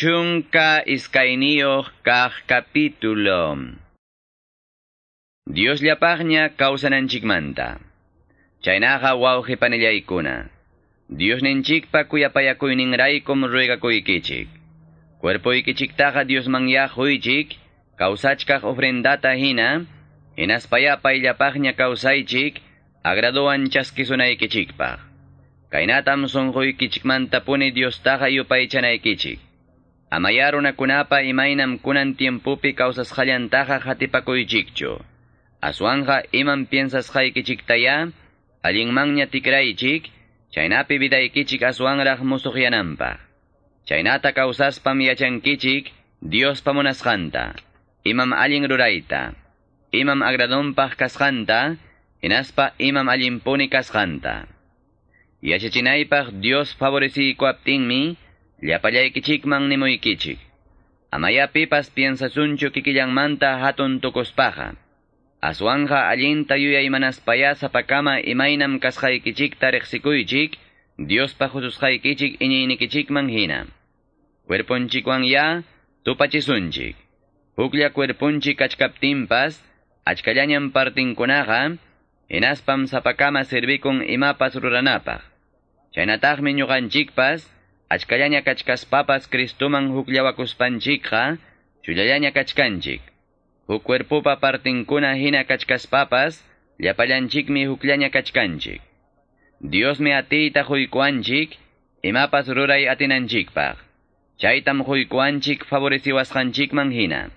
Chunka iskainio kah capítulo. Dios llapagña kausananchikmanta. Chaynaqa wawqi panillaykuna. Dios ninchikpa kuyapayakuyninraykum ruegakuykichik. Cuerpoykichiktaqa Dios mangyahuychik, kausachkaq ofrendata hina, hinaspayapayllapagña kausaychik, agradoan chaskisunaykichikpaq. Kainatam sonquykichikmanta puni Diostaqa yupaychanaykichik. Amayarunakunapa imaynam kunan tiempupi kawsasqallantaqa hatipakuychikchu. Aswanja iman piensasqaykichiktaya, allinmanña tikraychik, chaynapi vidaykichik aswanraq musuqyananpaq. Chaynata kawsaspam yachankichik, Dios pamunasqanta, imam allin rurayta, imam agradonpaq kasqanta, hinaspa imam allinpuni kasqanta. Yachachinaypaq Dios favorecikuaptinmi, llapallaykichikman nimuykichik. Amayapipas piensasunchu kikillanmanta hatun tukuspaja. Aswanja allinta yuyaymanaspaja sapakama imaynam kasqaykichikta riqsikuychik, Diospa hususqaykichik iñiynikichikman hina. Cuerponchikwan ya tupachisunchik. Huklla cuerponchik achkaptinpas, achkallañan partinkunaqa, hinaspam sapakama servikun imapas ruranapaq. Chaynataqmi ñuqanchikpas, achkallaña kachkaspapas Kristuman hukllawakuspanchikqa, chullallaña kachkanchik. Huk cuerpupa partinkuna hina kachkaspapas, llapallanchikmi hukllaña kachkanchik. Diosmi atiyta huykuanchik, imapas ruray atinanchikpaq. Chaytam huykuanchik favoreciwasqanchikman hina.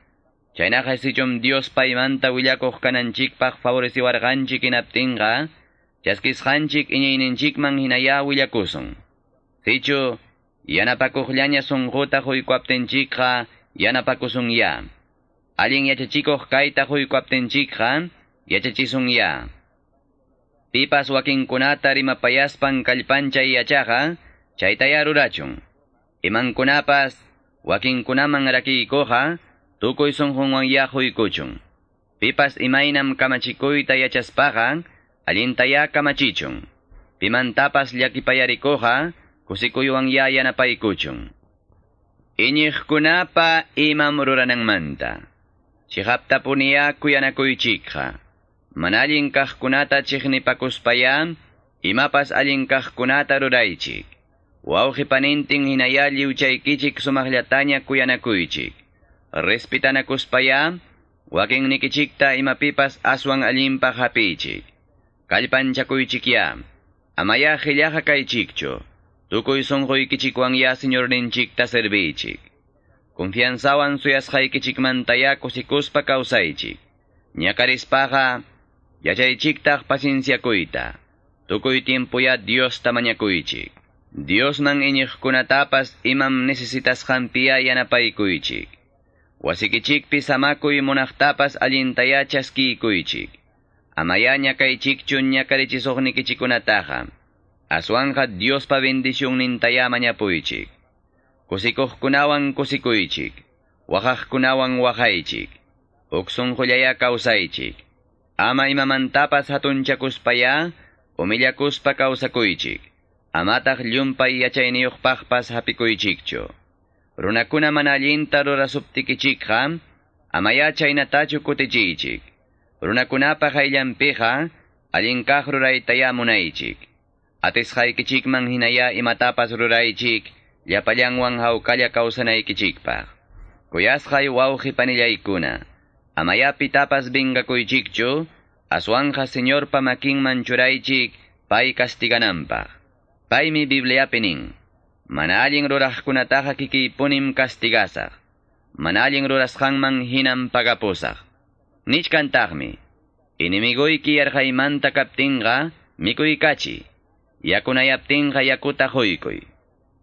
Chaynaqa sichum Dios paymanta willakuq kananchikpaq favoreciwarqanchik inaptinqa, chaskisqanchik iñayninchikman hinaya willakusun. Sichu, yanapakuqllaña sunquta huykuaptinchikqa yanapakusun ya. Allin yachachikuq kayta huykuaptinchikqa yachachisun ya. Pipas wakinkunata rimapayaspan kallpanchay yachaqa, chaytaya rurachun. Imankunapas, wakinkunaman rakiykuqa, tukuy sunqunwan ya huykuchun. Pipas imaynam kamachikuyta yachaspaqa, allintaya kamachichun. Pimantapas llakipayarikuqa, kusikuywan ya yanapaykuchun. Iñiqkunapa imam rurananmanta. Chihaptapuniya kuyanakuychikqa. Manallin kaqkunata chiqnipakuspaya, imapas allin kaqkunata ruraychik. Wawqi panintin hinaya liwchaykichik sumaqllataña kuyanakuychik. Respitanakuspaya, wakin nikichikta imapipas aswan allinpaq hapiychik. Kallpanchakuychikya, amaya qillaqa kaychikchu. Tukuy sunquykichikwan ya señor ninchikta servichik. Confianzawan suyasqaykichikmantaya kusikuspa kawsaychik. Ñakarispaqa, yachaychiktaq pacienciakuyta. Tukuy tiempoya Dios tamañakuychik. Dios man iñiqkunatapas imam necesitasqanpiya yanapaykuychik. Wasikichikpi samakuy munaqtapas allintaya chaskikuychik. Amaya ñakaychikchu ñakarichisugnikichikunataqa. Aswanja Dios pa bendición nintaya mañapuychik. Kusikuqkunawan kusikuychik. Waqaqkunawan waqaychik. Uksunqullaya kawsaychik. Ama imamantapas hatunchakuspaya, umillakuspa kawsakuychik. Amataq llumpay yachayniyuqpaqpas hapikuychikchu. Runakuna mana allinta rurasuptikichikqa, amaya chaynatachu kutichiychik. Runakunapaq ayllanpiqa, allinkaq ruraytaya munaychik. Atisqaykichikman hinaya imatapas ruraychik, llapallanwan hawkalla kawsanaykichikpaq. Kuyasqay wawqi panillaykuna. Amaya pitapas bingakuychikchu, aswanja Señor pamakinman churaychik, pay kastigananpaq. Paymi Bibliapi nin, mana allin ruraqkunataqa kikipunim kastigasaq, mana allin rurasqanman hinam pagapusaq. Nichkantaqmi, inimiguyki yarqaymanta kaptinqa, mikuykachi, yakunayaptinqa yakuta huykuy.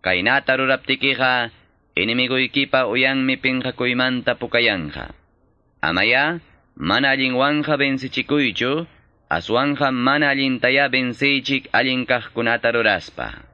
Kaynata ruraptikiqa, inimiguykipa uyanmi pinqakuymanta pukayanqa. Amaya, mana allinwanja bensichikuychu, aswanja mana allintaya bensichik allinkaqkunata ruraspa.